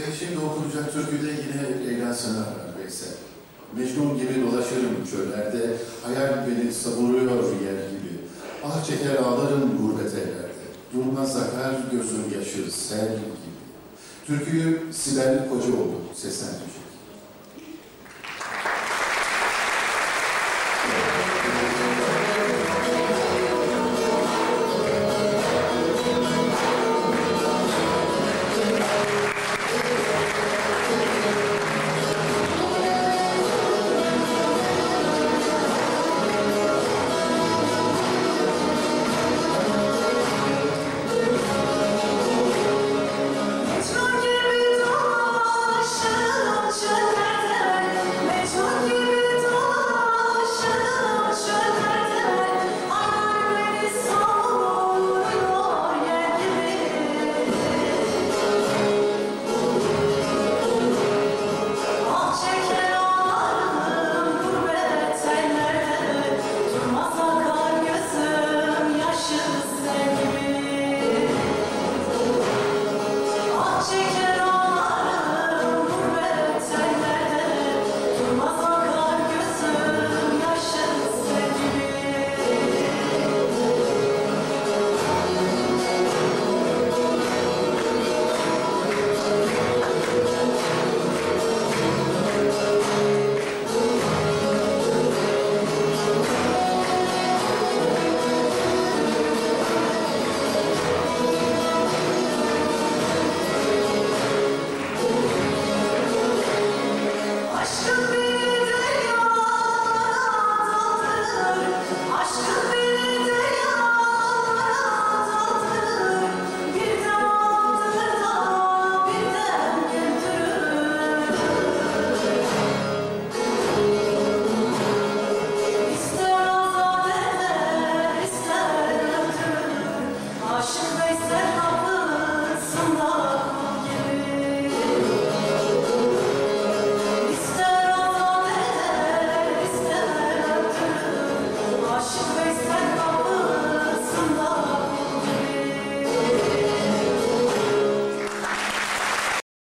Ve şimdi okunacak türküde yine Leyla sana var Veysel. Mecnun gibi dolaşırım çöllerde, hayal beni savuruyor yer gibi. Ah çeker ağlarım gurbet ellerde, durmaz akar gözüm yaşı sel gibi. Türküyü Sibel Kocaoğlu seslendirecek.